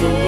You.